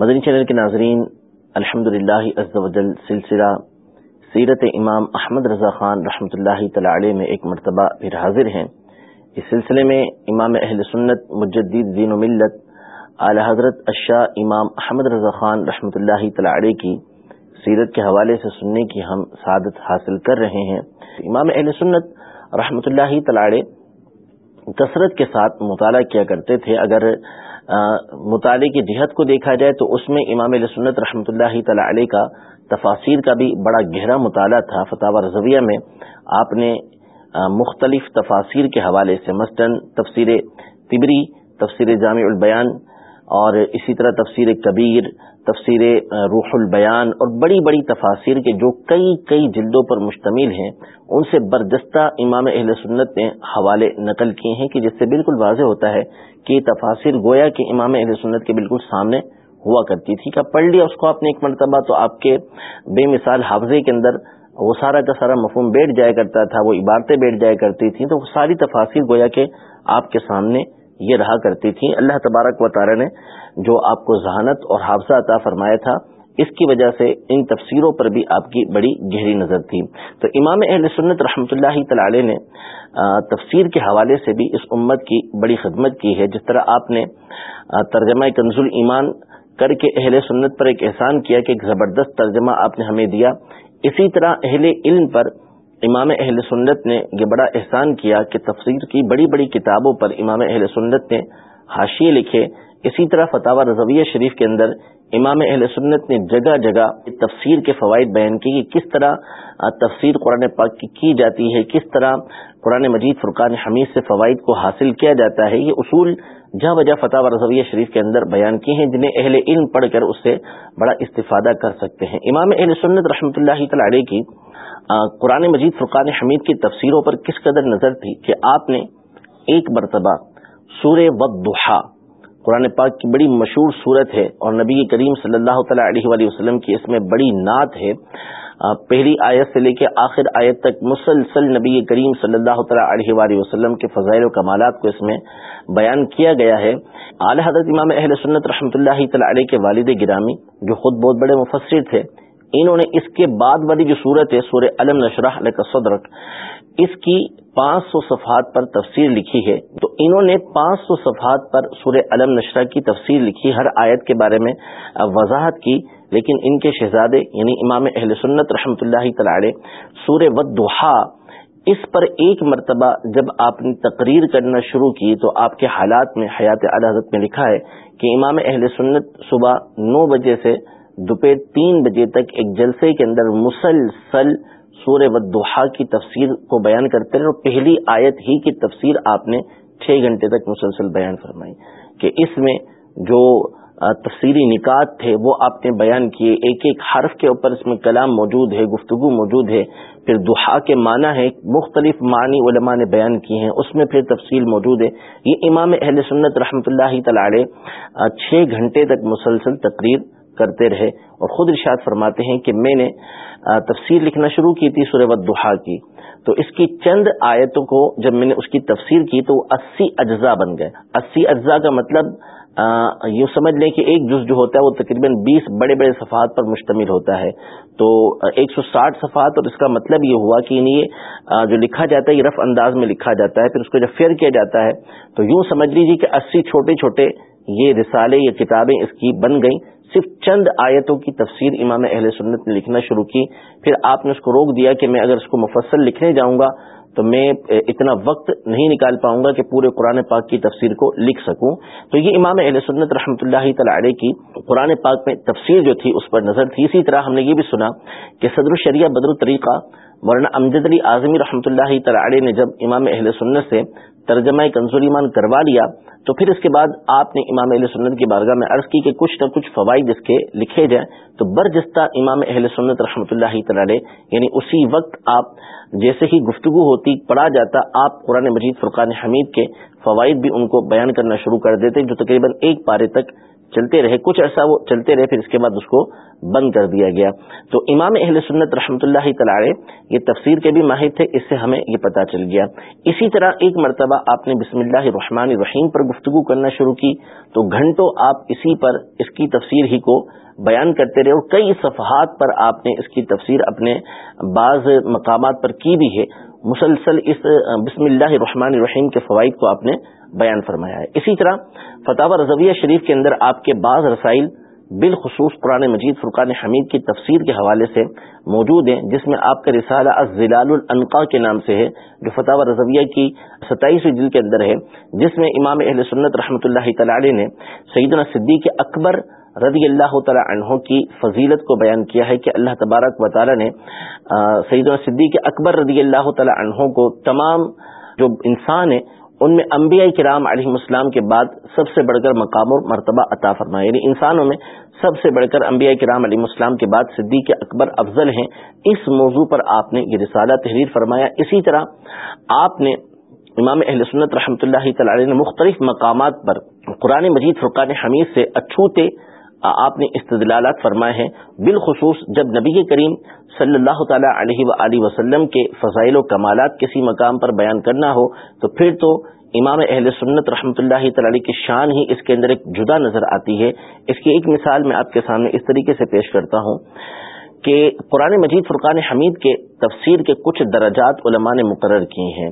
مدنی channel کے ناظرین الحمد للہ سلسلہ سیرت امام احمد رضا خان رحمۃ اللہ تعالی میں ایک مرتبہ پھر حاضر ہیں۔ اس سلسلے میں امام اہل سنت، مجدد دین و ملت، اعلی حضرت اشاہ امام احمد رضا خان رحمۃ اللہ تعالی کی سیرت کے حوالے سے سننے کی ہم سعادت حاصل کر رہے ہیں۔ امام اہل سنت رحمۃ اللہ تعالی کثرت کے ساتھ مطالعہ کیا کرتے تھے۔ اگر مطالعے کی جہت کو دیکھا جائے تو اس میں امام السنت سنت رحمۃ اللہ تعالی علیہ کا تفاصیر کا بھی بڑا گہرا مطالعہ تھا۔ فتح رضویہ میں آپ نے مختلف تفاصیر کے حوالے سے مثلاً تفسیر طبری تفسیر جامع البیان اور اسی طرح تفسیر کبیر، تفسیر روح البیان اور بڑی بڑی تفاصیر کے جو کئی کئی جلدوں پر مشتمل ہیں، ان سے برجستہ امام اہل سنت نے حوالے نقل کیے ہیں کہ جس سے بالکل واضح ہوتا ہے کہ تفاصر گویا کہ امام اہل سنت کے بالکل سامنے ہوا کرتی تھی۔ کہ پڑھ لیا اس کو آپ نے ایک مرتبہ تو آپ کے بے مثال حافظے کے اندر وہ سارا کا سارا مفہوم بیٹھ جایا کرتا تھا، وہ عبارتیں بیٹھ جایا کرتی تھیں، تو وہ ساری تفاصر گویا کہ آپ کے سامنے یہ رہا کرتی تھی اللہ تبارک و تعالی نے جو آپ کو ذہانت اور حافظہ عطا فرمایا تھا، اس کی وجہ سے ان تفسیروں پر بھی آپ کی بڑی گہری نظر تھی۔ تو امام اہل سنت رحمۃ اللہ تعالی نے تفسیر کے حوالے سے بھی اس امت کی بڑی خدمت کی ہے۔ جس طرح آپ نے ترجمہ کنز ایمان کر کے اہل سنت پر ایک احسان کیا کہ ایک زبردست ترجمہ آپ نے ہمیں دیا، اسی طرح اہل علم پر امام اہل سنت نے یہ بڑا احسان کیا کہ تفسیر کی بڑی بڑی کتابوں پر امام اہل سنت نے حاشیے لکھے۔ اسی طرح فتح رضویہ شریف کے اندر امام اہل سنت نے جگہ جگہ تفسیر کے فوائد بیان کی کہ کس طرح تفسیر قرآن پاک کی کی جاتی ہے، کس طرح قرآن مجید فرقان حمید سے فوائد کو حاصل کیا جاتا ہے۔ یہ اصول جا بجا فتح و رضویہ شریف کے اندر بیان کی ہیں جنہیں اہل علم پڑھ کر اس سے بڑا استفادہ کر سکتے ہیں۔ امام اہل سنت رحمۃ اللہ تعالی کی قرآن مجید فرقان حمید کی تفسیروں پر کس قدر نظر تھی کہ آپ نے ایک مرتبہ سور ودحا قرآن پاک کی بڑی مشہور صورت ہے اور نبی کریم صلی اللہ تعالیٰ علیہ وآلہ وسلم کی اس میں بڑی نعت ہے۔ پہلی آیت سے لے کے آخر آیت تک مسلسل نبی کریم صلی اللہ تعالیٰ علیہ وآلہ وسلم کے فضائل و کمالات کو اس میں بیان کیا گیا ہے۔ اعلی حضرت امام اہل سنت رحمۃ اللہ تعالیٰ علیہ کے والد گرامی، جو خود بہت بڑے مفسر تھے انہوں نے اس کے بعد والی جو صورت ہے، سورہ علم نشرح علیہ صدرک، اس کی پانچ سو صفحات پر تفسیر لکھی ہے۔ تو انہوں نے پانچ سو صفحات پر سورہ علم نشرہ کی تفسیر لکھی، ہر آیت کے بارے میں وضاحت کی۔ لیکن ان کے شہزادے یعنی امام اہل سنت رحمۃ اللہ تعالی سور ودحا اس پر ایک مرتبہ جب آپ نے تقریر کرنا شروع کی، تو آپ کے حالات میں، حیات حضرت میں لکھا ہے کہ امام اہل سنت صبح نو بجے سے دوپہر تین بجے تک ایک جلسے کے اندر مسلسل سور ودحا کی تفسیر کو بیان کرتے رہے اور پہلی آیت ہی کی تفسیر آپ نے چھ گھنٹے تک مسلسل بیان فرمائی کہ اس میں جو تفسیری نکات تھے وہ آپ نے بیان کیے، ایک ایک حرف کے اوپر اس میں کلام موجود ہے، گفتگو موجود ہے، پھر دحا کے معنی ہے مختلف معنی علماء نے بیان کی ہیں، اس میں پھر تفصیل موجود ہے۔ یہ امام اہل سنت رحمۃ اللہ تعالی چھ گھنٹے تک مسلسل تقریر کرتے رہے اور خود ارشاد فرماتے ہیں کہ میں نے تفسیر لکھنا شروع کی تھی سورہ ودحا کی۔ تو اس کی چند آیتوں کو جب میں نے اس کی تفسیر کی تو وہ اسی اجزاء بن گئے۔ اسی اجزاء کا مطلب یوں سمجھ لیں کہ ایک جز جو ہوتا ہے وہ تقریباً بیس بڑے بڑے صفحات پر مشتمل ہوتا ہے۔ تو ایک سو ساٹھ صفحات اور اس کا مطلب یہ ہوا کہ یعنی یہ جو لکھا جاتا ہے یہ رف انداز میں لکھا جاتا ہے، پھر اس کو جب فیئر کیا جاتا ہے تو یوں سمجھ لیجیے کہ اسی چھوٹے چھوٹے یہ رسالے یا کتابیں اس کی بن گئیں۔ صرف چند آیتوں کی تفسیر امام اہل سنت نے لکھنا شروع کی، پھر آپ نے اس کو روک دیا کہ میں اگر اس کو مفصل لکھنے جاؤں گا تو میں اتنا وقت نہیں نکال پاؤں گا کہ پورے قرآن پاک کی تفسیر کو لکھ سکوں۔ تو یہ امام اہل سنت رحمۃ اللہ تعالی کی قرآن پاک میں تفسیر جو تھی اس پر نظر تھی۔ اسی طرح ہم نے یہ بھی سنا کہ صدر الشریعہ بدر الطریقہ مولانا امجد علی اعظمی رحمۃ اللہ تعالی نے جب امام اہل سنت سے ترجمہ ایمان کروا لیا، تو پھر اس کے بعد آپ نے امام اہل سنت کی بارگاہ میں عرض کی کہ کچھ نہ کچھ فوائد اس کے لکھے جائیں۔ تو برجستہ امام اہل سنت رحمۃ اللہ تعالی یعنی اسی وقت آپ جیسے ہی گفتگو ہوتی، پڑھا جاتا، آپ قرآن مجید فرقان حمید کے فوائد بھی ان کو بیان کرنا شروع کر دیتے، جو تقریباً ایک پارے تک چلتے رہے، کچھ عرصہ وہ چلتے رہے، پھر اس کے بعد اس کو بند کر دیا گیا۔ تو امام اہل سنت رحمۃ اللہ تعالی یہ تفسیر کے بھی ماہر تھے، اس سے ہمیں یہ پتہ چل گیا۔ اسی طرح ایک مرتبہ آپ نے بسم اللہ الرحمن الرحیم پر گفتگو کرنا شروع کی، تو گھنٹوں آپ اسی پر اس کی تفسیر ہی کو بیان کرتے رہے، اور کئی صفحات پر آپ نے اس کی تفسیر اپنے بعض مقامات پر کی بھی ہے۔ مسلسل اس بسم اللہ الرحمن الرحیم کے فوائد کو آپ نے بیان فرمایا ہے۔ اسی طرح فتح رضویہ شریف کے اندر آپ کے بعض رسائل بالخصوص قرآن مجید فرقان حمید کی تفسیر کے حوالے سے موجود ہیں، جس میں آپ کا رسالہ ازلال العنقا کے نام سے ہے، جو فتح رضویہ کی ستائیسویں جلد کے اندر ہے، جس میں امام اہل سنت رحمۃ اللہ تعالی نے سیدنا صدیق اکبر رضی اللہ تعالی عنہ کی فضیلت کو بیان کیا ہے کہ اللہ تبارک و تعالی نے سیدنا صدیق اکبر رضی اللہ تعالی عنہ کو تمام جو انسان ہیں، ان میں انبیاء کرام علیہ السلام کے بعد سب سے بڑھ کر مقام اور مرتبہ عطا فرمایا۔ یعنی انسانوں میں سب سے بڑھ کر انبیاء کرام علیہ السلام کے بعد صدیق اکبر افضل ہیں۔ اس موضوع پر آپ نے یہ رسالہ تحریر فرمایا۔ اسی طرح آپ نے امام اہل سنت رحمۃ اللہ تعالی نے مختلف مقامات پر قرآن مجید فرقان حمید سے اچھوتے آپ نے استدلالات فرمائے ہیں، بالخصوص جب نبی کریم صلی اللہ تعالی علیہ و وسلم کے فضائل و کمالات کسی مقام پر بیان کرنا ہو، تو پھر تو امام اہل سنت رحمۃ اللہ تعالی کی شان ہی اس کے اندر ایک جدا نظر آتی ہے۔ اس کی ایک مثال میں آپ کے سامنے اس طریقے سے پیش کرتا ہوں۔ کہ قرآن مجید فرقان حمید کے تفسیر کے کچھ درجات علماء نے مقرر کیے ہیں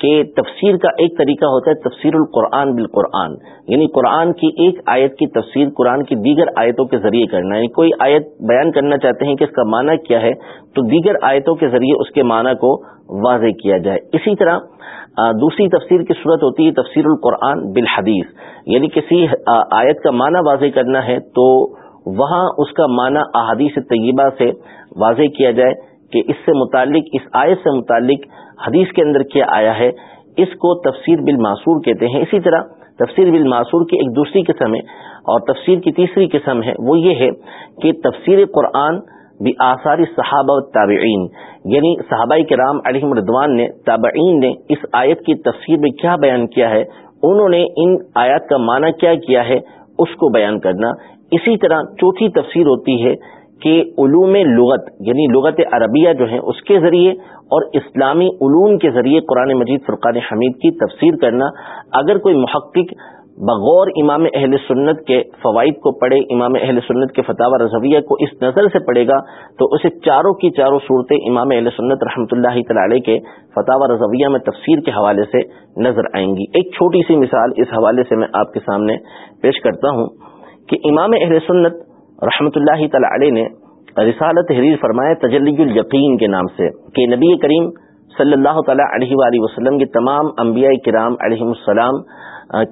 کہ تفسیر کا ایک طریقہ ہوتا ہے تفسیر القرآن بالقرآن یعنی قرآن کی ایک آیت کی تفسیر قرآن کی دیگر آیتوں کے ذریعے کرنا یعنی کوئی آیت بیان کرنا چاہتے ہیں کہ اس کا معنی کیا ہے، تو دیگر آیتوں کے ذریعے اس کے معنی کو واضح کیا جائے۔ اسی طرح دوسری تفسیر کی صورت ہوتی ہے تفسیر القرآن بالحدیث یعنی کسی آیت کا معنی واضح کرنا ہے تو وہاں اس کا معنی احادیث طیبہ سے واضح کیا جائے کہ اس سے متعلق، اس آیت سے متعلق حدیث کے اندر کیا آیا ہے، اس کو تفسیر بالماسور کہتے ہیں۔ اسی طرح تفسیر بالماسور کی ایک دوسری قسم ہے اور تفسیر کی تیسری قسم ہے، وہ یہ ہے کہ تفسیر قرآن بھی آثار صحابہ و تابعین یعنی صحابہ کرام علیہ مردوان نے، تابعین نے اس آیت کی تفسیر میں کیا بیان کیا ہے، انہوں نے ان آیات کا معنی کیا کیا ہے، اس کو بیان کرنا۔ اسی طرح چوتھی تفسیر ہوتی ہے کہ علوم لغت یعنی لغت عربیہ جو ہے اس کے ذریعے اور اسلامی علوم کے ذریعے قرآن مجید فرقان حمید کی تفسیر کرنا۔ اگر کوئی محقق بغور امام اہل سنت کے فوائد کو پڑھے، امام اہل سنت کے فتح رضویہ کو اس نظر سے پڑھے گا، تو اسے چاروں کی چاروں صورتیں امام اہل سنت رحمۃ اللہ تعالی کے فتح رضویہ میں تفسیر کے حوالے سے نظر آئیں گی۔ ایک چھوٹی سی مثال اس حوالے سے میں آپ کے سامنے پیش کرتا ہوں۔ کہ امام اہل سنت رحمۃ اللہ تعالی علیہ نے رسالت تحریر فرمایا تجلی الیقین کے نام سے کہ نبی کریم صلی اللہ تعالیٰ علیہ وآلہ وسلم کے تمام انبیاء کرام علیہ السلام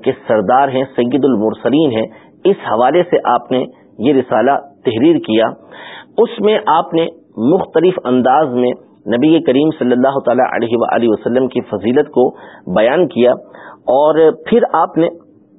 کے سردار ہیں، سید المرسلین ہیں، اس حوالے سے آپ نے یہ رسالہ تحریر کیا۔ اس میں آپ نے مختلف انداز میں نبی کریم صلی اللہ تعالیٰ علیہ وآلہ وسلم کی فضیلت کو بیان کیا اور پھر آپ نے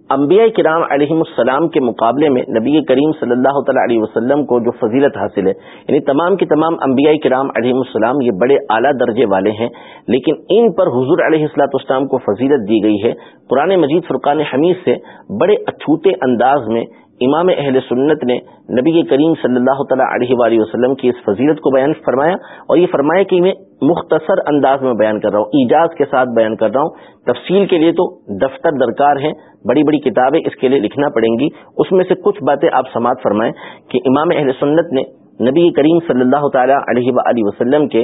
انبیاء کرام علیہ السلام کے مقابلے میں نبی کریم صلی اللہ تعالیٰ علیہ وسلم کو جو فضیلت حاصل ہے یعنی تمام کی تمام انبیاء کرام علیہ السلام یہ بڑے اعلیٰ درجے والے ہیں، لیکن ان پر حضور علیہ السلاۃ اسلام کو فضیلت دی گئی ہے۔ قرآن مجید فرقان حمید سے بڑے اچھوتے انداز میں امام اہل سنت نے نبی کریم صلی اللہ تعالیٰ علیہ وآلہ وسلم کی اس فضیلت کو بیان فرمایا اور یہ فرمایا کہ میں مختصر انداز میں بیان کر رہا ہوں، ایجاز کے ساتھ بیان کر رہا ہوں۔ تفصیل کے لیے تو دفتر درکار ہیں، بڑی بڑی کتابیں اس کے لیے لکھنا پڑیں گی۔ اس میں سے کچھ باتیں آپ سماعت فرمائیں کہ امام اہل سنت نے نبی کریم صلی اللہ تعالیٰ علیہ و وسلم کے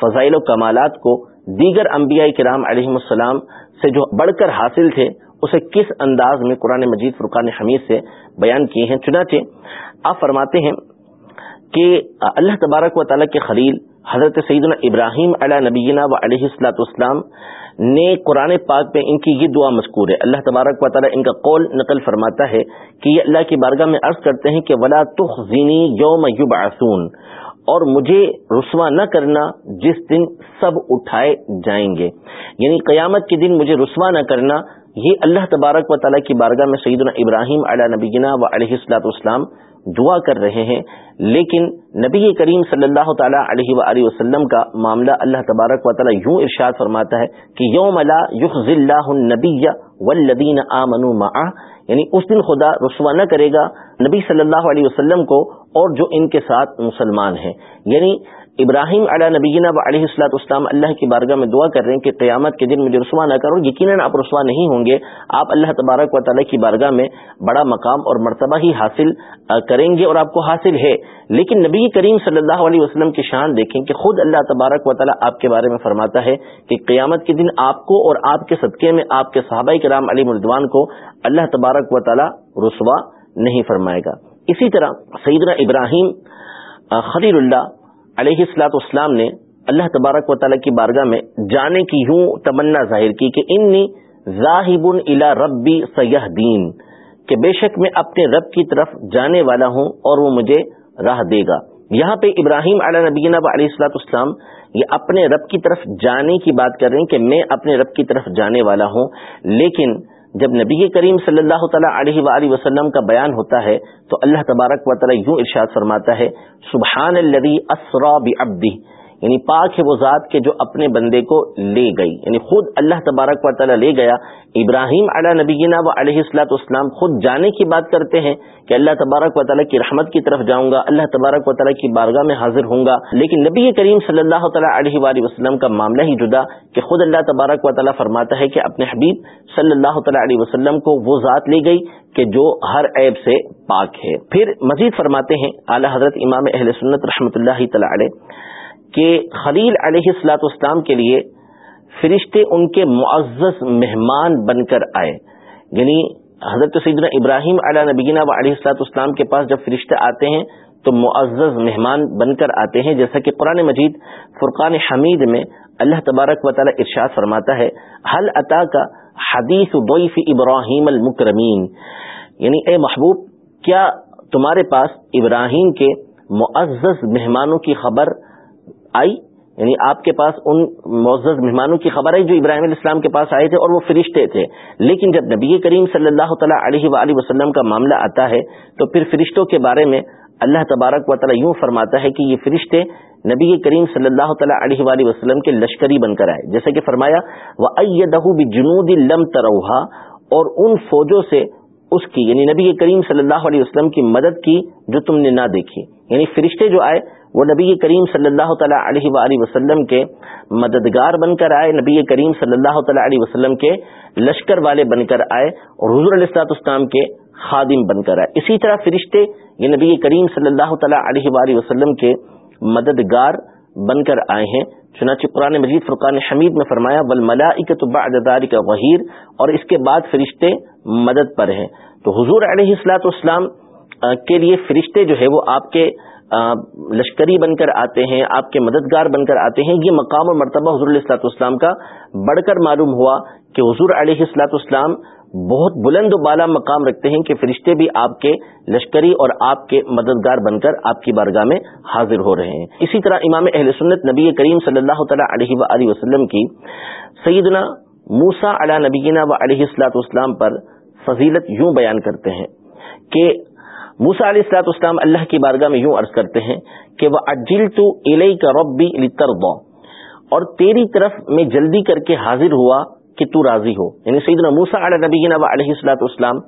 فضائل و کمالات کو دیگر انبیاء کرام علیہ السلام سے جو بڑھ کر حاصل تھے، اسے کس انداز میں قرآن مجید، فرقان حمید سے بیان کیے ہیں؟ چنانچہ آپ فرماتے ہیں کہ اللہ تبارک و تعالیٰ کے خلیل حضرت سیدنا ابراہیم علیہ نبینا و علیہ السلاۃ اسلام نے قرآن پاک میں ان کی یہ دعا مذکور ہے۔ اللہ تبارک و تعالیٰ ان کا قول نقل فرماتا ہے کہ یہ اللہ کی بارگاہ میں عرض کرتے ہیں کہ ولا تخذینی یوم یوب اور مجھے رسوا نہ کرنا جس دن سب اٹھائے جائیں گے۔ یعنی قیامت کے دن مجھے رسوا نہ کرنا، یہ اللہ تبارک و تعالیٰ کی بارگاہ میں سیدنا ابراہیم علیہ نبینا و علیہ السلاط اسلام دعا کر رہے ہیں، لیکن نبی کریم صلی اللہ تعالیٰ علیہ وآلہ وسلم کا معاملہ اللہ تبارک و تعالیٰ یوں ارشاد فرماتا ہے کہ یوم اللہ نبی ولدین یعنی اس دن خدا رسوا نہ کرے گا نبی صلی اللہ علیہ وسلم کو اور جو ان کے ساتھ مسلمان ہیں۔ یعنی ابراہیم علیہ نبینا و علیہ السلاط اسلام اللہ کی بارگاہ میں دعا کر رہے ہیں کہ قیامت کے دن مجھے رسوا نہ کرو، یقیناً آپ رسوا نہیں ہوں گے۔ آپ اللہ تبارک و تعالیٰ کی بارگاہ میں بڑا مقام اور مرتبہ ہی حاصل کریں گے اور آپ کو حاصل ہے۔ لیکن نبی کریم صلی اللہ علیہ وسلم کی شان دیکھیں کہ خود اللہ تبارک و تعالیٰ آپ کے بارے میں فرماتا ہے کہ قیامت کے دن آپ کو اور آپ کے صدقے میں آپ کے صحابہ کرام علی مردوان کو اللہ تبارک و تعالیٰ رسوا نہیں فرمائے گا۔ اسی طرح سیدنا ابراہیم خلیل اللہ علیہ السلاط اسلام نے اللہ تبارک و تعالیٰ کی بارگاہ میں جانے کی یوں تمنا ظاہر کی کہ انی ذاہب الا ربی سیاح دین کہ بے شک میں اپنے رب کی طرف جانے والا ہوں اور وہ مجھے راہ دے گا۔ یہاں پہ ابراہیم علیہ نبینہ علیہ السلاط اسلام یہ اپنے رب کی طرف جانے کی بات کر رہے ہیں کہ میں اپنے رب کی طرف جانے والا ہوں، لیکن جب نبی کریم صلی اللہ تعالیٰ علیہ وآلہ وسلم کا بیان ہوتا ہے، تو اللہ تبارک و تعالیٰ یوں ارشاد فرماتا ہے، سبحان الذي اسرا بعبده یعنی پاک ہے وہ ذات کے جو اپنے بندے کو لے گئی یعنی خود اللہ تبارک و تعالیٰ لے گیا۔ ابراہیم علیہ نبینا و علیہ السلاۃ اسلام خود جانے کی بات کرتے ہیں کہ اللہ تبارک و تعالیٰ کی رحمت کی طرف جاؤں گا، اللہ تبارک و تعالیٰ کی بارگاہ میں حاضر ہوں گا۔ لیکن نبی کریم صلی اللہ تعالیٰ علیہ وآلہ وسلم کا معاملہ ہی جدا کہ خود اللہ تبارک و تعالیٰ فرماتا ہے کہ اپنے حبیب صلی اللہ تعالیٰ علیہ وسلم کو وہ ذات لے گئی کہ جو ہر عیب سے پاک ہے۔ پھر مزید فرماتے ہیں اعلی حضرت امام اہل سنت رحمۃ اللہ تعالی علیہ۔ کہ خلیل علیہ السلاط اسلام کے لیے فرشتے ان کے معزز مہمان بن کر آئے۔ یعنی حضرت سیدنا ابراہیم علیہ نبینہ و علیہ السلاط اسلام کے پاس جب فرشتے آتے ہیں تو معزز مہمان بن کر آتے ہیں، جیسا کہ قرآن مجید فرقان حمید میں اللہ تبارک و تعالی ارشاد فرماتا ہے حل عطا کا حدیث ضعیف ابراہیم المکرمین یعنی اے محبوب، کیا تمہارے پاس ابراہیم کے معزز مہمانوں کی خبر آئی یعنی آپ کے پاس ان معزز مہمانوں کی خبر آئی جو ابراہیم علیہ السلام کے پاس آئے تھے اور وہ فرشتے تھے۔ لیکن جب نبی کریم صلی اللہ تعالیٰ علیہ وآلہ وسلم کا معاملہ آتا ہے، تو پھر فرشتوں کے بارے میں اللہ تبارک و تعالیٰ یوں فرماتا ہے کہ یہ فرشتے نبی کریم صلی اللہ تعالیٰ علیہ وآلہ وسلم کے لشکری بن کر آئے۔ جیسے کہ فرمایا وہ جنود لم تروہا اور ان فوجوں سے اس کی یعنی نبی کریم صلی اللہ علیہ وسلم کی مدد کی جو تم نے نہ دیکھی۔ یعنی فرشتے جو آئے وہ نبی کریم صلی اللہ تعالیٰ علیہ وآلہ وسلم کے مددگار بن کر آئے، نبی کریم صلی اللہ تعالیٰ علیہ وسلم کے لشکر والے بن کر آئے اور حضور علیہ السلاط اسلام کے خادم بن کر آئے۔ اسی طرح فرشتے یہ نبی کریم صلی اللہ تعالیٰ علیہ وآلہ وسلم کے مددگار بن کر آئے ہیں۔ چنانچہ قرآن مجید فرقان حمید میں فرمایا بل ملا بعد کا وحیر اور اس کے بعد فرشتے مدد پر ہیں۔ تو حضور علیہ السلاط اسلام کے لیے فرشتے جو ہے وہ آپ کے لشکری بن کر آتے ہیں، آپ کے مددگار بن کر آتے ہیں، یہ مقام اور مرتبہ حضور علیہ السلاط اسلام کا بڑھ کر معلوم ہوا کہ حضور علیہ السلاط اسلام بہت بلند و بالا مقام رکھتے ہیں کہ فرشتے بھی آپ کے لشکری اور آپ کے مددگار بن کر آپ کی بارگاہ میں حاضر ہو رہے ہیں۔ اسی طرح امام اہل سنت نبی کریم صلی اللہ تعالیٰ علیہ و وسلم کی سیدنا موسا علیہ نبینا و علیہ السلاط اسلام پر فضیلت یوں بیان کرتے ہیں کہ موسا علیہ السلاط اسلام اللہ کی بارگاہ میں یوں عرض کرتے ہیں کہ وہ اجل تو الئی کا ربی اور تیری طرف میں جلدی کر کے حاضر ہوا کہ تو راضی ہو۔ یعنی سیدنا موسا علیہ نبی علیہ السلاط اسلام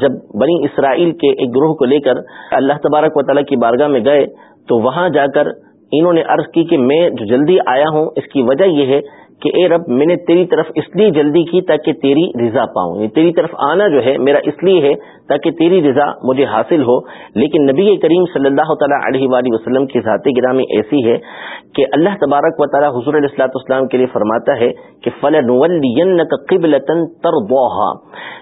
جب بنی اسرائیل کے ایک گروہ کو لے کر اللہ تبارک و تعالیٰ کی بارگاہ میں گئے، تو وہاں جا کر انہوں نے عرض کی کہ میں جو جلدی آیا ہوں، اس کی وجہ یہ ہے کہ اے رب، میں نے تیری طرف اس لیے جلدی کی تاکہ تیری رضا پاؤں۔ یعنی تیری طرف آنا جو ہے میرا اس لیے ہے تاکہ تیری رضا مجھے حاصل ہو۔ لیکن نبی کریم صلی اللہ تعالیٰ علیہ وآلہ وسلم کی ذاتی گرامی ایسی ہے کہ اللہ تبارک و تعالیٰ حضور علیہ السلاۃ اسلام کے لیے فرماتا ہے کہ فلاً قبل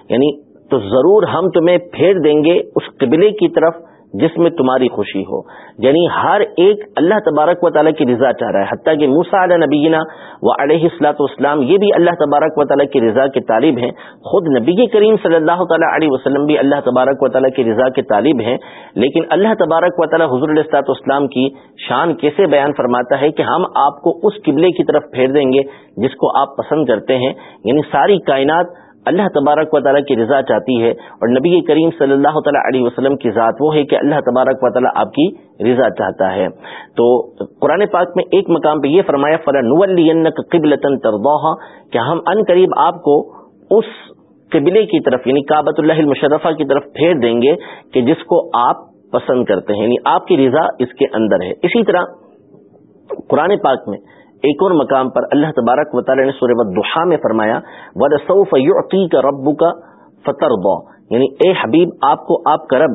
یعنی تو ضرور ہم تمہیں پھیر دیں گے اس قبلے کی طرف جس میں تمہاری خوشی ہو۔ یعنی ہر ایک اللہ تبارک و تعالیٰ کی رضا چاہ رہا ہے۔ حتیٰ کہ موسا علیہ نبینا و علیہ السلاۃ والسلام یہ بھی اللہ تبارک و تعالیٰ کی رضا کے طالب ہیں۔ خود نبی کریم صلی اللہ تعالیٰ علیہ وسلم بھی اللہ تبارک و تعالیٰ کی رضا کے طالب ہیں۔ لیکن اللہ تبارک و تعالیٰ حضور السلاط اسلام کی شان کیسے بیان فرماتا ہے کہ ہم آپ کو اس قبلے کی طرف پھیر دیں گے جس کو آپ پسند کرتے ہیں۔ یعنی ساری کائنات اللہ تبارک و تعالیٰ کی رضا چاہتی ہے اور نبی کریم صلی اللہ تعالیٰ علیہ وسلم کی ذات وہ ہے کہ اللہ تبارک و تعالیٰ آپ کی رضا چاہتا ہے۔ تو قرآن پاک میں ایک مقام پہ یہ فرمایا فلاں قبل کہ ہم ان قریب آپ کو اس قبلے کی طرف یعنی کابت اللہ المشرفہ کی طرف پھیر دیں گے کہ جس کو آپ پسند کرتے ہیں یعنی آپ کی رضا اس کے اندر ہے۔ اسی طرح قرآن پاک میں ایک اور مقام پر اللہ تبارک و تعالی نے سورہ دہا میں فرمایا ود سعف کا ربو کا فتر یعنی اے حبیب، آپ کو آپ کا رب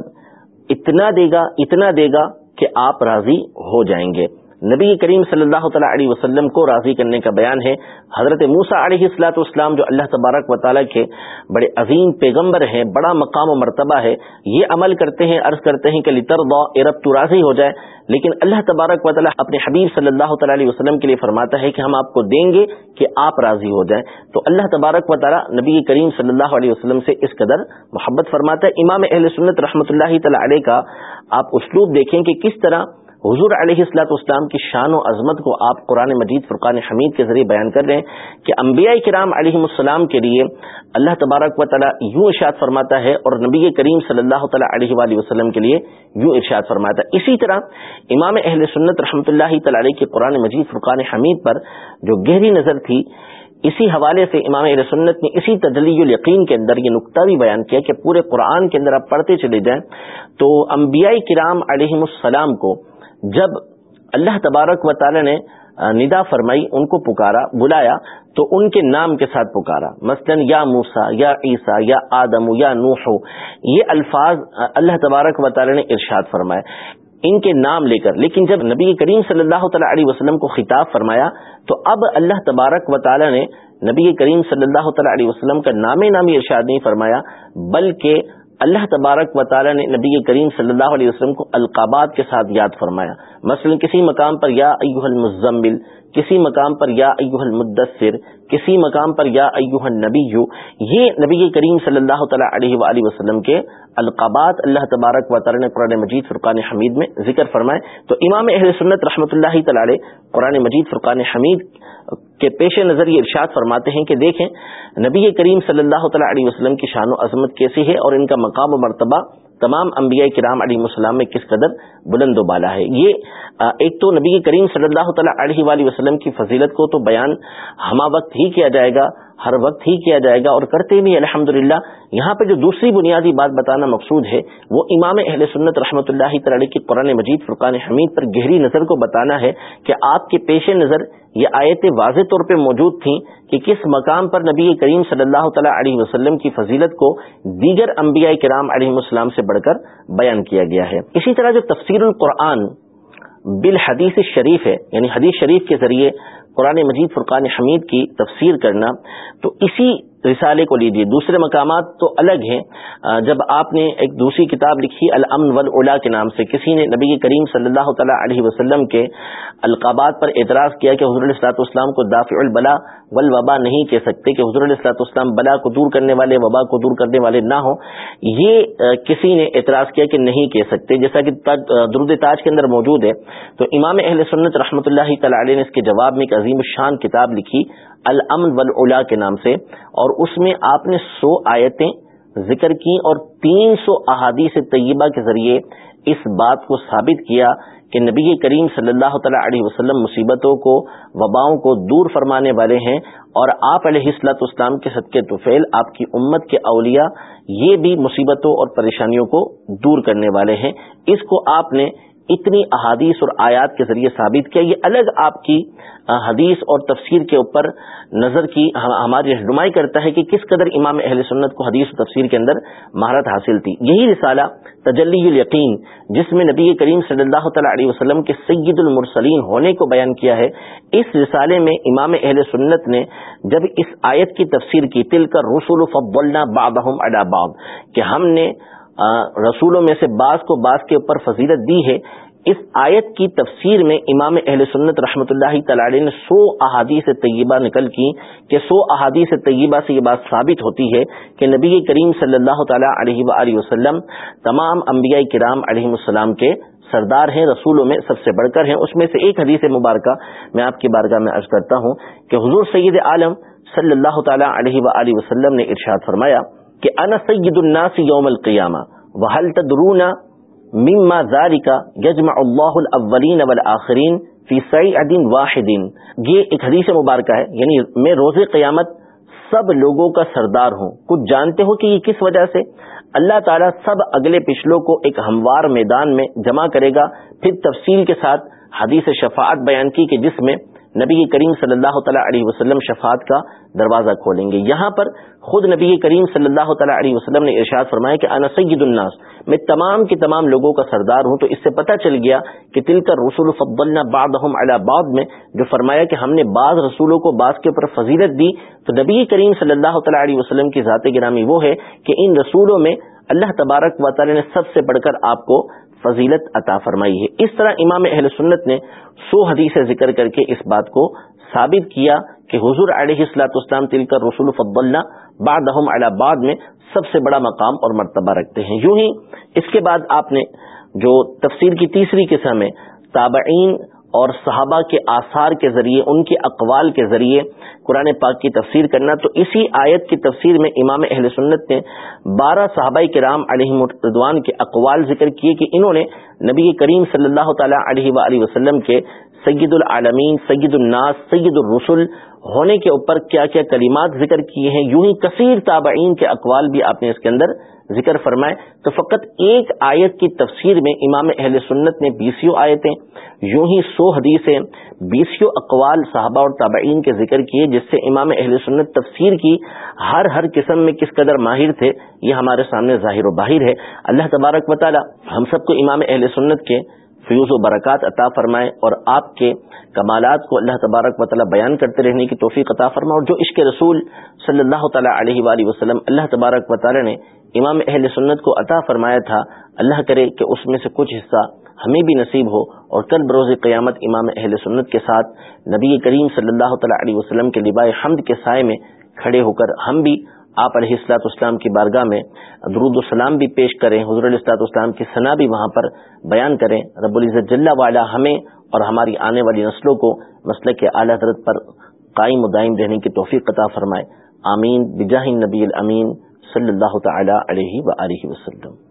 اتنا دے گا، اتنا دے گا کہ آپ راضی ہو جائیں گے۔ نبی کریم صلی اللہ تعالیٰ علیہ وسلم کو راضی کرنے کا بیان ہے۔ حضرت موسا علیہ السلاۃ والسلام جو اللہ تبارک و تعالیٰ کے بڑے عظیم پیغمبر ہیں، بڑا مقام و مرتبہ ہے، یہ عمل کرتے ہیں، عرض کرتے ہیں کہ لطر عرب تو راضی ہو جائے۔ لیکن اللہ تبارک و تعالیٰ اپنے حبیب صلی اللہ تعالیٰ علیہ وسلم کے لیے فرماتا ہے کہ ہم آپ کو دیں گے کہ آپ راضی ہو جائیں۔ تو اللہ تبارک و تعالیٰ نبی کریم صلی اللہ علیہ وسلم سے اس قدر محبت فرماتا ہے۔ امام اہل سنت رحمۃ اللہ تعالیٰ علیہ کا آپ اسلوب دیکھیں کہ کس طرح حضور علیہ السلاط اسلام کی شان و عظمت کو آپ قرآن مجید، فرقان حمید کے ذریعے بیان کر رہے ہیں کہ انبیاء کرام علیہ السلام کے لیے اللہ تبارک و تعالیٰ یوں ارشاد فرماتا ہے اور نبی کریم صلی اللہ تعالیٰ علیہ وآلہ وسلم کے لیے یوں ارشاد فرماتا ہے۔ اسی طرح امام اہل سنت رحمۃ اللہ تعالی کے قرآن مجید، فرقان حمید پر جو گہری نظر تھی، اسی حوالے سے امام اہل سنت نے اسی تجلی الیقین کے اندر یہ نقطہ بھی بیان کیا کہ پورے قرآن کے اندر آپ پڑھتے چلے جائیں تو انبیاء کرام علیہ السلام کو جب اللہ تبارک و تعالی نے ندا فرمائی، ان کو پکارا، بلایا، تو ان کے نام کے ساتھ پکارا۔ مثلا، یا موسا یا عیسیٰ، یا آدم، یا نوح، یہ الفاظ اللہ تبارک و تعالی نے ارشاد فرمائے۔ ان کے نام لے کر۔ لیکن جب نبی کریم صلی اللہ تعالیٰ علیہ وسلم کو خطاب فرمایا، تو اب اللہ تبارک و تعالی نے نبی کریم صلی اللہ تعالیٰ علیہ وسلم کا نام نامی ارشاد نہیں فرمایا، بلکہ اللہ تبارک و تعالی نے نبی کریم صلی اللہ علیہ وسلم کو القابات کے ساتھ یاد فرمایا۔ مثلا کسی مقام پر یا ایوہ المزمل، کسی مقام پر یا ایوہ المدثر، کسی مقام پر یا ایوہ النبی، یہ نبی کریم صلی اللہ تعالیٰ علیہ وآلہ وسلم کے القابات اللہ تبارک و تعالی نے قرآن مجید فرقان حمید میں ذکر فرمائے۔ تو امام اہل سنت رحمۃ اللہ تعالی قرآن مجید فرقان حمید کے پیش نظر یہ ارشاد فرماتے ہیں کہ دیکھیں، نبی کریم صلی اللہ تعالیٰ علیہ وسلم کی شان و عظمت کیسی ہے اور ان کا مقام و مرتبہ تمام انبیاء کرام علیہ السلام میں کس قدر بلند و بالا ہے۔ یہ ایک تو نبی کریم صلی اللہ تعالیٰ علیہ وآلہ وسلم کی فضیلت کو تو بیان ہما وقت ہی کیا جائے گا۔ ہر وقت ہی کیا جائے گا اور کرتے بھی الحمد یہاں پہ جو دوسری بنیادی بات بتانا مقصود ہے، وہ امام اہل سنت رحمۃ اللہ تعالی کی قرآن مجید فرقان حمید پر گہری نظر کو بتانا ہے کہ آپ کے پیش نظر یہ آیتیں واضح طور پہ موجود تھیں کہ کس مقام پر نبی کریم صلی اللہ تعالیٰ علیہ وسلم کی فضیلت کو دیگر انبیاء کرام علیہ السلام سے بڑھ کر بیان کیا گیا ہے۔ اسی طرح جو تفسیر القرآن بالحدیث شریف ہے یعنی حدیث شریف کے ذریعے قرآن مجید فرقان حمید کی تفسیر کرنا تو اسی رسالے کو لیجیے دوسرے مقامات تو الگ ہیں۔ جب آپ نے ایک دوسری کتاب لکھی، الامن ولا کے نام سے، کسی نے نبی کریم صلی اللہ تعالیٰ علیہ وسلم کے القابات پر اعتراض کیا کہ حضور السلاط اسلام کو دافع البلا والوبا نہیں کہہ سکتے، کہ حضور السلاط اسلام بلا کو دور کرنے والے، وبا کو دور کرنے والے نہ ہوں، یہ کسی نے اعتراض کیا کہ نہیں کہہ سکتے۔ جیسا کہ درود تاج کے اندر موجود ہے۔ تو امام اہل سنت رحمۃ اللہ تعالی نے اس کے جواب میں ایک عظیم الشان کتاب لکھی۔ الامن ولا کے نام سے، اور اس میں آپ نے سو آیتیں ذکر کی اور تین سو احادیث طیبہ کے ذریعے اس بات کو ثابت کیا کہ نبی کریم صلی اللہ تعالیٰ علیہ وسلم مصیبتوں کو، وباؤں کو دور فرمانے والے ہیں اور آپ علیہ السلاط اسلام کے صدقے توفیل آپ کی امت کے اولیاء یہ بھی مصیبتوں اور پریشانیوں کو دور کرنے والے ہیں۔ اس کو آپ نے اتنی احادیث اور آیات کے ذریعے ثابت کیا، یہ الگ آپ کی حدیث اور تفسیر کے اوپر نظر کی ہماری رہنمائی کرتا ہے کہ کس قدر امام اہل سنت کو حدیث و تفسیر کے اندر مہارت حاصل تھی۔ یہی رسالہ تجلی الیقین، جس میں نبی کریم صلی اللہ تعالیٰ علیہ وسلم کے سید المرسلین ہونے کو بیان کیا ہے، اس رسالے میں امام اہل سنت نے جب اس آیت کی تفسیر کی تل کر رسول فبلنا بابہم اڈا کہ ہم نے رسولوں میں سے بعض کو بعض کے اوپر فضیلت دی ہے۔ اس آیت کی تفسیر میں امام اہل سنت رحمۃ اللہ تعالی نے سو احادیث طیبہ نکل کی کہ سو احادیث طیبہ سے یہ بات ثابت ہوتی ہے کہ نبی کریم صلی اللہ تعالیٰ علیہ و وسلم تمام انبیاء کرام علیہ السلام کے سردار ہیں، رسولوں میں سب سے بڑھ کر ہیں۔ اس میں سے ایک حدیث مبارکہ میں آپ کی بارگاہ میں عرض کرتا ہوں کہ حضور سید عالم صلی اللہ تعالیٰ علیہ و وسلم نے ارشاد فرمایا کہ انا سید الناس یوم القیامہ وحل تدرون مما ذالک یجمع اللہ الاولین والآخرین فی سعید واحد؟ یہ ایک حدیث مبارکہ ہے یعنی میں روز قیامت سب لوگوں کا سردار ہوں۔ کچھ جانتے ہو کہ یہ کس وجہ سے؟ اللہ تعالیٰ سب اگلے پچھلوں کو ایک ہموار میدان میں جمع کرے گا۔ پھر تفصیل کے ساتھ حدیث شفاعت بیان کی کہ جس میں نبی کریم صلی اللہ تعالیٰ علیہ وسلم شفاعت کا دروازہ کھولیں گے۔ یہاں پر خود نبی کریم صلی اللہ تعالیٰ علیہ وسلم نے ارشاد فرمایا کہ انا سید الناس، میں تمام کے تمام لوگوں کا سردار ہوں۔ تو اس سے پتہ چل گیا کہ تل کر رسول فضلنا بعضهم على بعض میں، جو فرمایا کہ ہم نے بعض رسولوں کو بعض کے اوپر فضیلت دی۔ تو نبی کریم صلی اللہ تعالیٰ علیہ وسلم کی ذات گرامی وہ ہے کہ ان رسولوں میں اللہ تبارک و تعالی نے سب سے بڑھ کر آپ کو فضیلت عطا فرمائی ہے۔ اس طرح امام اہل سنت نے سو حدیث ذکر کر کے اس بات کو ثابت کیا کہ حضور علیہ السلاۃ اسلام تل کر رسول فضلنا بعد بعد میں سب سے بڑا مقام اور مرتبہ رکھتے ہیں۔ یوں ہی اس کے بعد آپ نے جو تفسیر کی تیسری قسم میں تابعین اور صحابہ کے آثار کے ذریعے، ان کے اقوال کے ذریعے قرآن پاک کی تفسیر کرنا۔ تو اسی آیت کی تفسیر میں امام اہل سنت نے بارہ صحابہ کے رام علیہ مردوان کے اقوال ذکر کیے کہ انہوں نے نبی کریم صلی اللہ تعالیٰ علیہ و وسلم کے سید العالمین، سید الناس، سید الرسول ہونے کے اوپر کیا کیا کلمات ذکر کیے ہیں۔ یوں ہی کثیر تابعین کے اقوال بھی آپ نے اس کے اندر ذکر فرمائے تو فقط ایک آیت کی تفسیر میں امام اہل سنت نے بیسیوں آیتیں، یوں ہی سو حدیثیں، بیسیوں اقوال صحابہ اور تابعین کے ذکر کیے، جس سے امام اہل سنت تفسیر کی ہر ہر قسم میں کس قدر ماہر تھے، یہ ہمارے سامنے ظاہر و باہر ہے۔ اللہ تبارک و تعالی ہم سب کو امام اہل سنت کے فیوز و برکات عطا فرمائے اور آپ کے کمالات کو اللہ تبارک و تعالیٰ بیان کرتے رہنے کی توفیق عطا فرمائے اور جو عشق رسول صلی اللہ تعالیٰ علیہ وآلہ وسلم اللہ تبارک و تعالیٰ نے امام اہل سنت کو عطا فرمایا تھا، اللہ کرے کہ اس میں سے کچھ حصہ ہمیں بھی نصیب ہو اور کل بروز قیامت امام اہل سنت کے ساتھ نبی کریم صلی اللہ تعالیٰ علیہ وسلم کے لبائے حمد کے سائے میں کھڑے ہو کر ہم بھی آپ علیہ السلاط اسلام کی بارگاہ میں درود السلام بھی پیش کریں، حضور علیہ السلاط اسلام کی ثنا بھی وہاں پر بیان کریں۔ رب العزت جل والا ہمیں اور ہماری آنے والی نسلوں کو مسئلہ کے اعلیٰ حضرت پر قائم و دائم رہنے کی توفیق عطا فرمائے۔ آمین۔ بجاہ نبی الامین صلی اللہ تعالی علیہ و وسلم۔